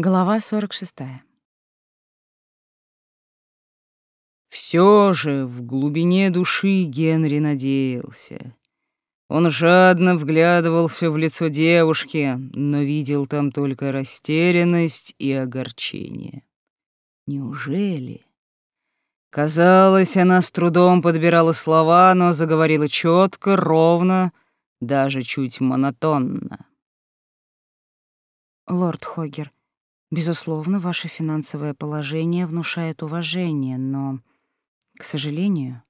Глава 46. Все же в глубине души Генри надеялся. Он жадно вглядывался в лицо девушки, но видел там только растерянность и огорчение. Неужели? Казалось, она с трудом подбирала слова, но заговорила четко, ровно, даже чуть монотонно. Лорд Хогер, безусловно, ваше финансовое положение внушает уважение, но, к сожалению,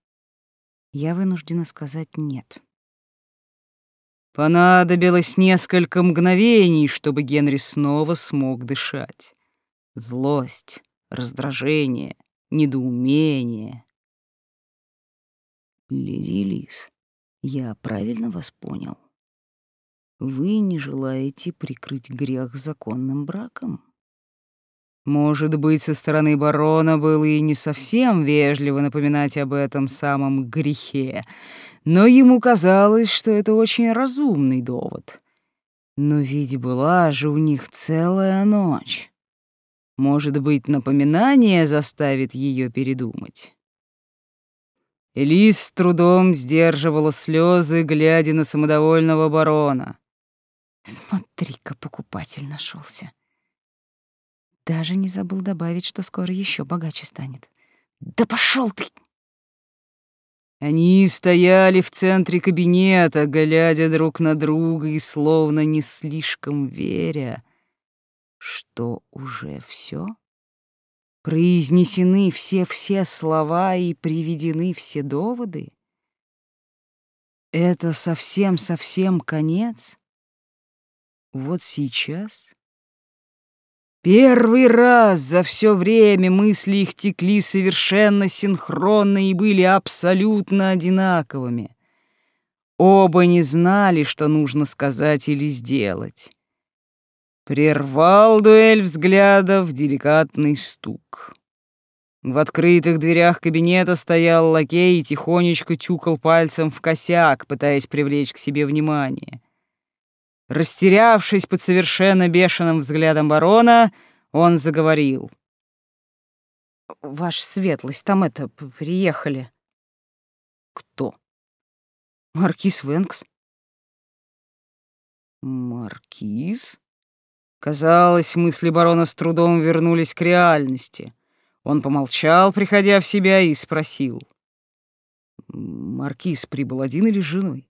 я вынуждена сказать нет. Понадобилось несколько мгновений, чтобы Генри снова смог дышать. Злость, раздражение, недоумение. Леди Лис, я правильно вас понял? Вы не желаете прикрыть грех законным браком? Может быть, со стороны барона было и не совсем вежливо напоминать об этом самом грехе, но ему казалось, что это очень разумный довод. Но ведь была же у них целая ночь. Может быть, напоминание заставит ее передумать. Элис с трудом сдерживала слезы, глядя на самодовольного барона. Смотри-ка, покупатель нашелся. Даже не забыл добавить, что скоро еще богаче станет. Да пошел ты! Они стояли в центре кабинета, глядя друг на друга и словно не слишком веря, что уже все произнесены все-все слова и приведены все доводы. Это совсем-совсем конец? Вот сейчас? Первый раз за все время мысли их текли совершенно синхронно и были абсолютно одинаковыми. Оба не знали, что нужно сказать или сделать. Прервал дуэль взглядов деликатный стук. В открытых дверях кабинета стоял лакей и тихонечко тюкал пальцем в косяк, пытаясь привлечь к себе внимание. Растерявшись под совершенно бешеным взглядом барона, он заговорил. «Ваша светлость, там это, приехали». «Кто?» «Маркиз Венкс». «Маркиз?» Казалось, мысли барона с трудом вернулись к реальности. Он помолчал, приходя в себя, и спросил. «Маркиз прибыл один или с женой?»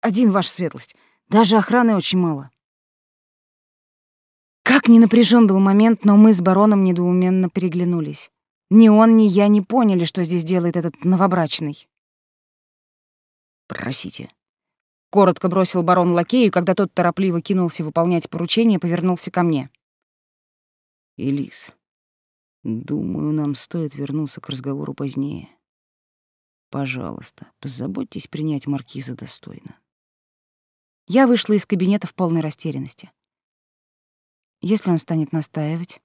«Один, ваша светлость. Даже охраны очень мало». Как ни напряжен был момент, но мы с бароном недоуменно переглянулись. Ни он, ни я не поняли, что здесь делает этот новобрачный. «Просите», Коротко бросил барон лакею, когда тот торопливо кинулся выполнять поручение, повернулся ко мне. «Элис, думаю, нам стоит вернуться к разговору позднее. Пожалуйста, позаботьтесь принять маркиза достойно». Я вышла из кабинета в полной растерянности. Если он станет настаивать,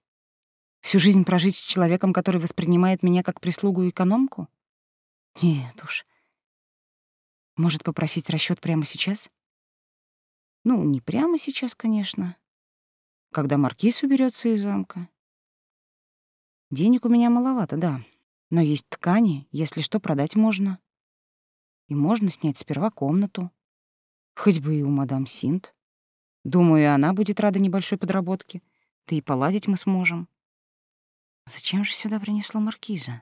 всю жизнь прожить с человеком, который воспринимает меня как прислугу и экономку? Нет уж, может, попросить расчет прямо сейчас? Ну, не прямо сейчас, конечно. Когда маркиз уберется из замка. Денег у меня маловато, да. Но есть ткани, если что, продать можно. И можно снять сперва комнату. Хоть бы и у мадам Синт. Думаю, она будет рада небольшой подработке. Да и поладить мы сможем. Зачем же сюда принесла маркиза?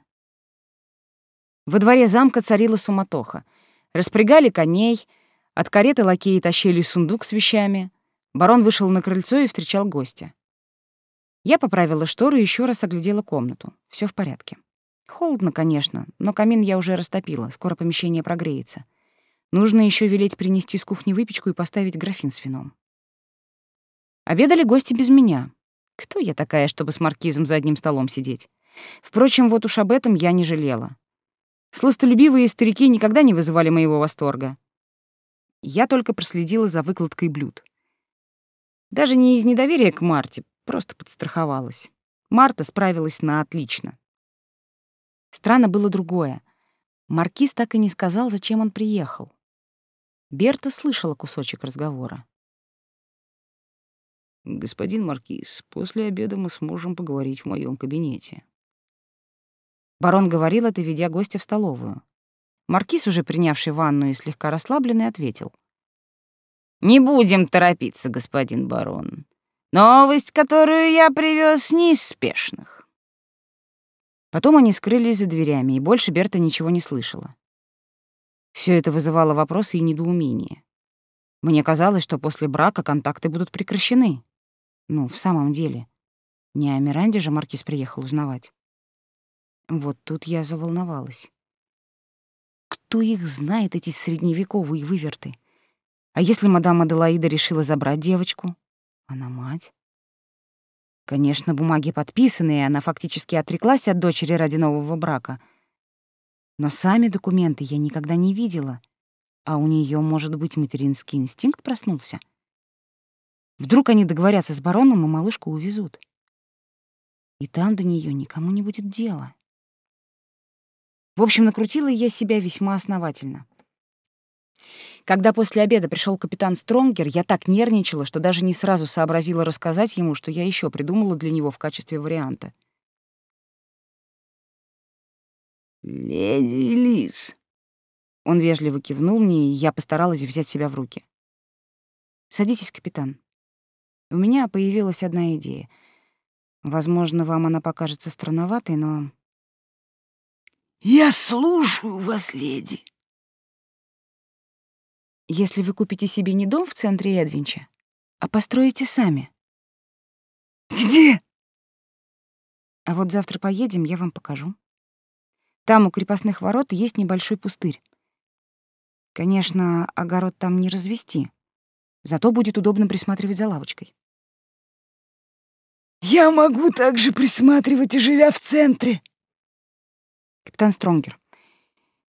Во дворе замка царила суматоха — Распрягали коней, от кареты лакеи тащили сундук с вещами. Барон вышел на крыльцо и встречал гостя. Я поправила шторы и еще раз оглядела комнату. Все в порядке. Холодно, конечно, но камин я уже растопила, скоро помещение прогреется. Нужно еще велеть принести с кухни выпечку и поставить графин с вином. Обедали гости без меня. Кто я такая, чтобы с маркизом за одним столом сидеть? Впрочем, вот уж об этом я не жалела. Сластолюбивые старики никогда не вызывали моего восторга. Я только проследила за выкладкой блюд. Даже не из недоверия к Марте, просто подстраховалась. Марта справилась на отлично. Странно было другое. Маркиз так и не сказал, зачем он приехал. Берта слышала кусочек разговора. Господин Маркиз, после обеда мы сможем поговорить в моем кабинете. Барон говорил это, ведя гостя в столовую. Маркиз, уже принявший ванну и слегка расслабленный, ответил. «Не будем торопиться, господин барон. Новость, которую я привез, не из спешных». Потом они скрылись за дверями, и больше Берта ничего не слышала. Все это вызывало вопросы и недоумение. Мне казалось, что после брака контакты будут прекращены. Ну, в самом деле. Не о Миранде же Маркиз приехал узнавать. Вот тут я заволновалась. Кто их знает, эти средневековые выверты? А если мадам Аделаида решила забрать девочку? Она мать. Конечно, бумаги подписаны, и она фактически отреклась от дочери ради нового брака. Но сами документы я никогда не видела. А у нее, может быть, материнский инстинкт проснулся? Вдруг они договорятся с бароном, и малышку увезут. И там до нее никому не будет дела. В общем, накрутила я себя весьма основательно. Когда после обеда пришел капитан Стронгер, я так нервничала, что даже не сразу сообразила рассказать ему, что я еще придумала для него в качестве варианта. «Леди Лис». Он вежливо кивнул мне, и я постаралась взять себя в руки. «Садитесь, капитан. У меня появилась одна идея. Возможно, вам она покажется странноватой, но «Я слушаю вас, леди». «Если вы купите себе не дом в центре Эдвинча, а построите сами». «Где?» «А вот завтра поедем, я вам покажу. Там у крепостных ворот есть небольшой пустырь. Конечно, огород там не развести, зато будет удобно присматривать за лавочкой». «Я могу также присматривать и живя в центре», Капитан Стронгер,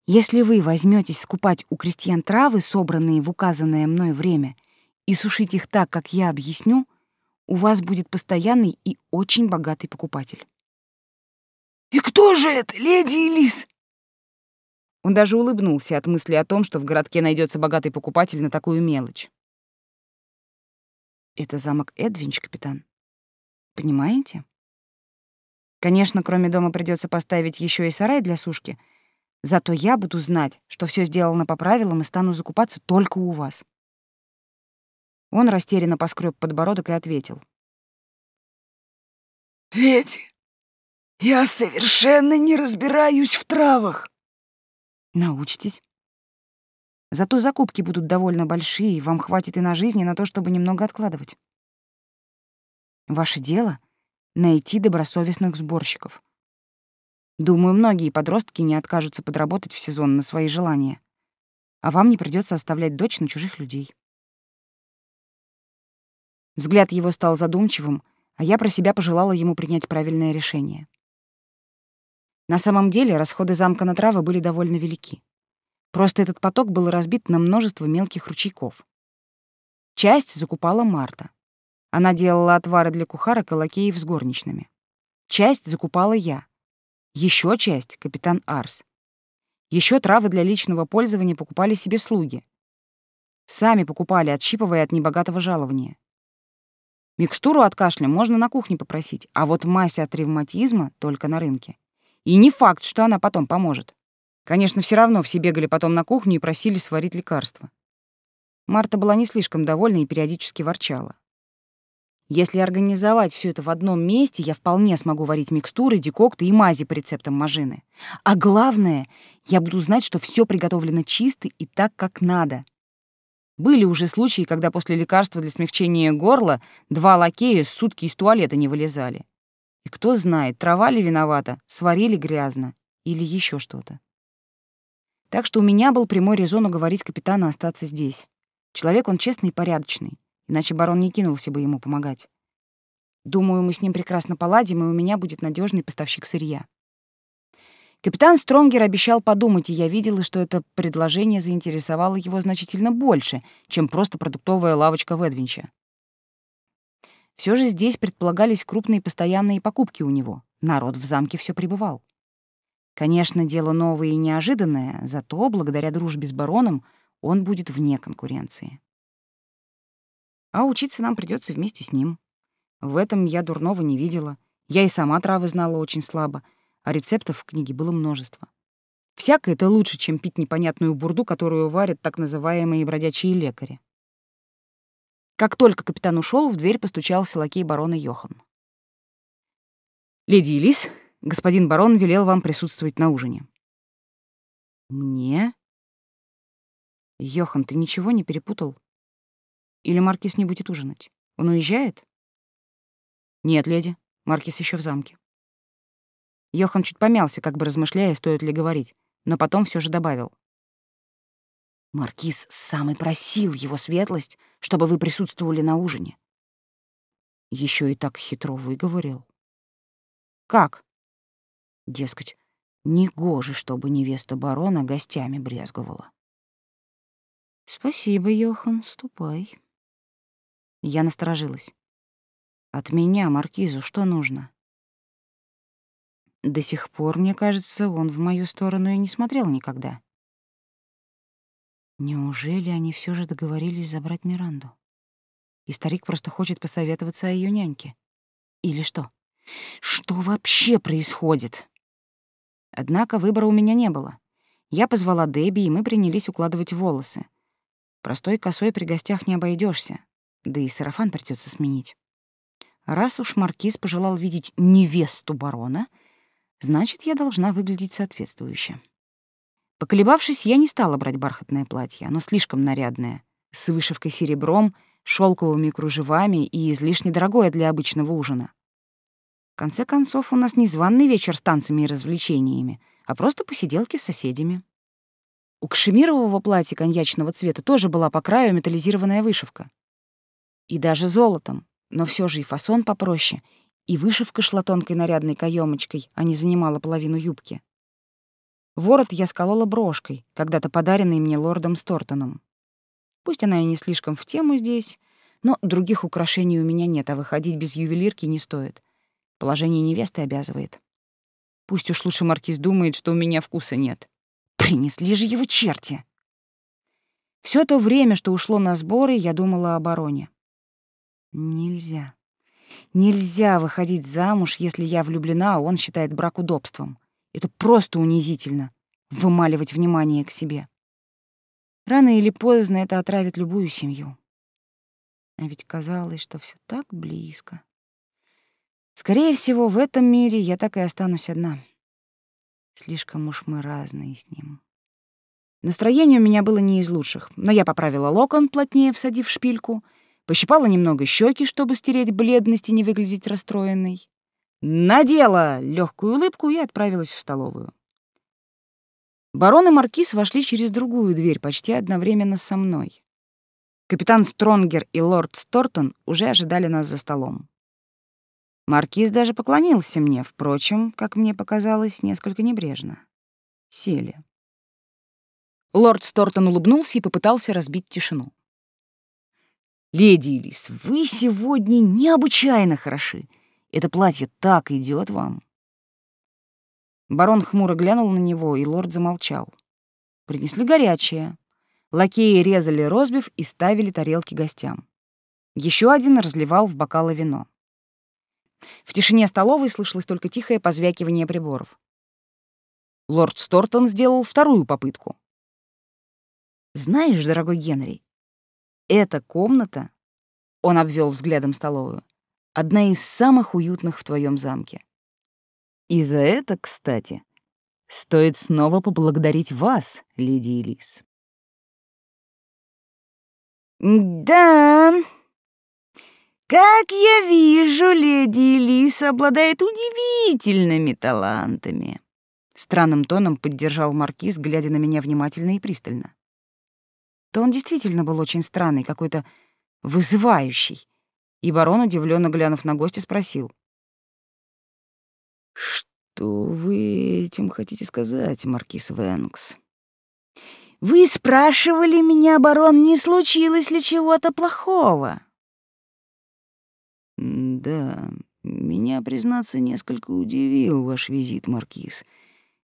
если вы возьметесь скупать у крестьян травы, собранные в указанное мной время, и сушить их так, как я объясню, у вас будет постоянный и очень богатый покупатель. «И кто же это, леди Элис?» Он даже улыбнулся от мысли о том, что в городке найдется богатый покупатель на такую мелочь. Это замок Эдвинч, капитан. Понимаете? Конечно, кроме дома придется поставить еще и сарай для сушки. Зато я буду знать, что все сделано по правилам и стану закупаться только у вас. Он растерянно поскреб подбородок и ответил. «Леди, я совершенно не разбираюсь в травах». «Научитесь. Зато закупки будут довольно большие, вам хватит и на жизнь, и на то, чтобы немного откладывать. Ваше дело найти добросовестных сборщиков. Думаю, многие подростки не откажутся подработать в сезон на свои желания, а вам не придется оставлять дочь на чужих людей. Взгляд его стал задумчивым, а я про себя пожелала ему принять правильное решение. На самом деле расходы замка на травы были довольно велики. Просто этот поток был разбит на множество мелких ручейков. Часть закупала Марта, она делала отвары для кухарок и лакеев с горничными. Часть закупала я. Еще часть — капитан Арс. Еще травы для личного пользования покупали себе слуги. Сами покупали, отщипывая от небогатого жалования. Микстуру от кашля можно на кухне попросить, а вот мазь от ревматизма только на рынке. И не факт, что она потом поможет. Конечно, все равно все бегали потом на кухню и просили сварить лекарство. Марта была не слишком довольна и периодически ворчала. Если организовать все это в одном месте, я вполне смогу варить микстуры, декокты и мази по рецептам Мажины. А главное, я буду знать, что все приготовлено чисто и так, как надо. Были уже случаи, когда после лекарства для смягчения горла два лакея сутки из туалета не вылезали. И кто знает, трава ли виновата, сварили грязно или еще что-то. Так что у меня был прямой резон уговорить капитана остаться здесь. Человек он честный и порядочный иначе барон не кинулся бы ему помогать. Думаю, мы с ним прекрасно поладим, и у меня будет надежный поставщик сырья. Капитан Стронгер обещал подумать, и я видела, что это предложение заинтересовало его значительно больше, чем просто продуктовая лавочка в Эдвинче. Все же здесь предполагались крупные постоянные покупки у него. Народ в замке все пребывал. Конечно, дело новое и неожиданное, зато, благодаря дружбе с бароном, он будет вне конкуренции. А учиться нам придется вместе с ним. В этом я дурного не видела. Я и сама травы знала очень слабо, а рецептов в книге было множество. Всякое это лучше, чем пить непонятную бурду, которую варят так называемые бродячие лекари. Как только капитан ушел, в дверь постучался лакей барона Йохан. «Леди Элис, господин барон велел вам присутствовать на ужине». «Мне?» «Йохан, ты ничего не перепутал? Или Маркис не будет ужинать? Он уезжает?» «Нет, леди, Маркис еще в замке». Йохан чуть помялся, как бы размышляя, стоит ли говорить, но потом все же добавил. «Маркиз сам и просил его светлость, чтобы вы присутствовали на ужине». Еще и так хитро выговорил. «Как?» Дескать, негоже, чтобы невеста барона гостями брезговала. «Спасибо, Йохан, ступай». Я насторожилась. «От меня, Маркизу, что нужно?» До сих пор, мне кажется, он в мою сторону и не смотрел никогда. Неужели они все же договорились забрать Миранду? И старик просто хочет посоветоваться о ее няньке? Или что? Что вообще происходит? Однако выбора у меня не было. Я позвала Дебби, и мы принялись укладывать волосы. Простой косой при гостях не обойдешься, да и сарафан придется сменить. Раз уж маркиз пожелал видеть невесту барона, значит, я должна выглядеть соответствующе. Поколебавшись, я не стала брать бархатное платье, оно слишком нарядное, с вышивкой серебром, шелковыми кружевами и излишне дорогое для обычного ужина. В конце концов, у нас не званный вечер с танцами и развлечениями, а просто посиделки с соседями. У кашемирового платья коньячного цвета тоже была по краю металлизированная вышивка. И даже золотом, но все же и фасон попроще, и вышивка шла тонкой нарядной каемочкой, а не занимала половину юбки. Ворот я сколола брошкой, когда-то подаренной мне лордом Стортоном. Пусть она и не слишком в тему здесь, но других украшений у меня нет, а выходить без ювелирки не стоит. Положение невесты обязывает. Пусть уж лучше маркиз думает, что у меня вкуса нет. Принесли же его черти. Все то время, что ушло на сборы, я думала о бароне. Нельзя. Нельзя выходить замуж, если я влюблена, а он считает брак удобством. Это просто унизительно — вымаливать внимание к себе. Рано или поздно это отравит любую семью. А ведь казалось, что все так близко. Скорее всего, в этом мире я так и останусь одна. Слишком уж мы разные с ним. Настроение у меня было не из лучших, но я поправила локон, плотнее всадив шпильку, пощипала немного щеки, чтобы стереть бледность и не выглядеть расстроенной. Надела легкую улыбку и отправилась в столовую. Барон и маркиз вошли через другую дверь почти одновременно со мной. Капитан Стронгер и лорд Стортон уже ожидали нас за столом. Маркиз даже поклонился мне, впрочем, как мне показалось, несколько небрежно. Сели. Лорд Стортон улыбнулся и попытался разбить тишину. «Леди Элис, вы сегодня необычайно хороши. Это платье так идет вам». Барон хмуро глянул на него, и лорд замолчал. Принесли горячее. Лакеи резали розбив и ставили тарелки гостям. Еще один разливал в бокалы вино. В тишине столовой слышалось только тихое позвякивание приборов. Лорд Стортон сделал вторую попытку. «Знаешь, дорогой Генри, эта комната...» Он обвел взглядом столовую. «Одна из самых уютных в твоем замке. И за это, кстати, стоит снова поблагодарить вас, леди Элис». «Да, как я вижу, леди Элиса обладает удивительными талантами. Странным тоном поддержал маркиз, глядя на меня внимательно и пристально. То он действительно был очень странный, какой-то вызывающий. И барон, удивленно глянув на гостя, спросил. «Что вы этим хотите сказать, маркиз Венкс?» «Вы спрашивали меня, барон, не случилось ли чего-то плохого?» «Да, меня, признаться, несколько удивил ваш визит, Маркиз.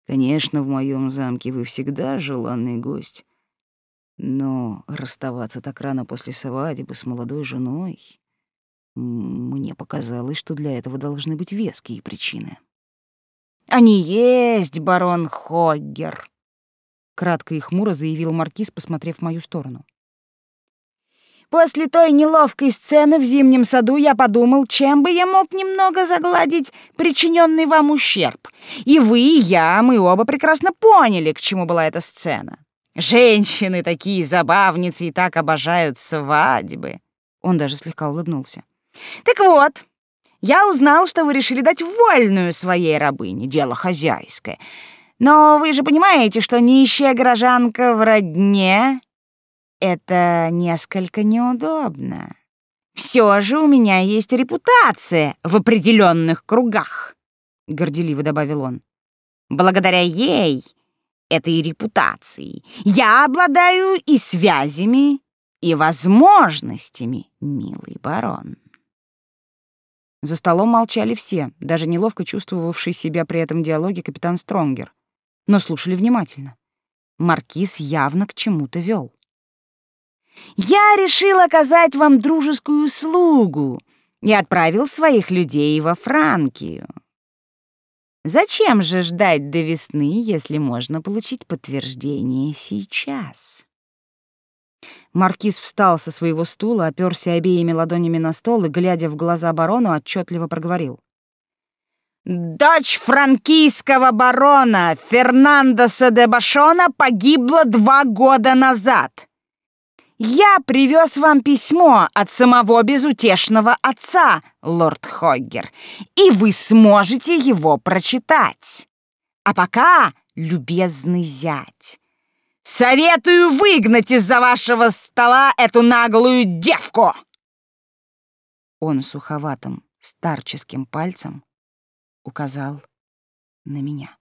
Конечно, в моем замке вы всегда желанный гость. Но расставаться так рано после свадьбы с молодой женой... Мне показалось, что для этого должны быть веские причины. «Они есть, барон Хоггер», — кратко и хмуро заявил маркиз, посмотрев в мою сторону. После той неловкой сцены в зимнем саду я подумал, чем бы я мог немного загладить причиненный вам ущерб. И вы, и я, мы оба прекрасно поняли, к чему была эта сцена. Женщины такие забавницы и так обожают свадьбы. Он даже слегка улыбнулся. Так вот, я узнал, что вы решили дать вольную своей рабыне, дело хозяйское. Но вы же понимаете, что нищая горожанка в родне это несколько неудобно. Все же у меня есть репутация в определенных кругах, горделиво добавил он. Благодаря ей, этой репутации, я обладаю и связями, и возможностями, милый барон. За столом молчали все, даже неловко чувствовавший себя при этом диалоге капитан Стронгер, но слушали внимательно. Маркиз явно к чему-то вел. Я решил оказать вам дружескую услугу и отправил своих людей во Франкию. Зачем же ждать до весны, если можно получить подтверждение сейчас? Маркиз встал со своего стула, оперся обеими ладонями на стол и, глядя в глаза барону, отчетливо проговорил. «Дочь франкийского барона Фернандоса де Башона погибла два года назад. Я привез вам письмо от самого безутешного отца, лорд Хоггер, и вы сможете его прочитать. А пока, любезный зять, советую выгнать из-за вашего стола эту наглую девку!» Он суховатым, старческим пальцем указал на меня.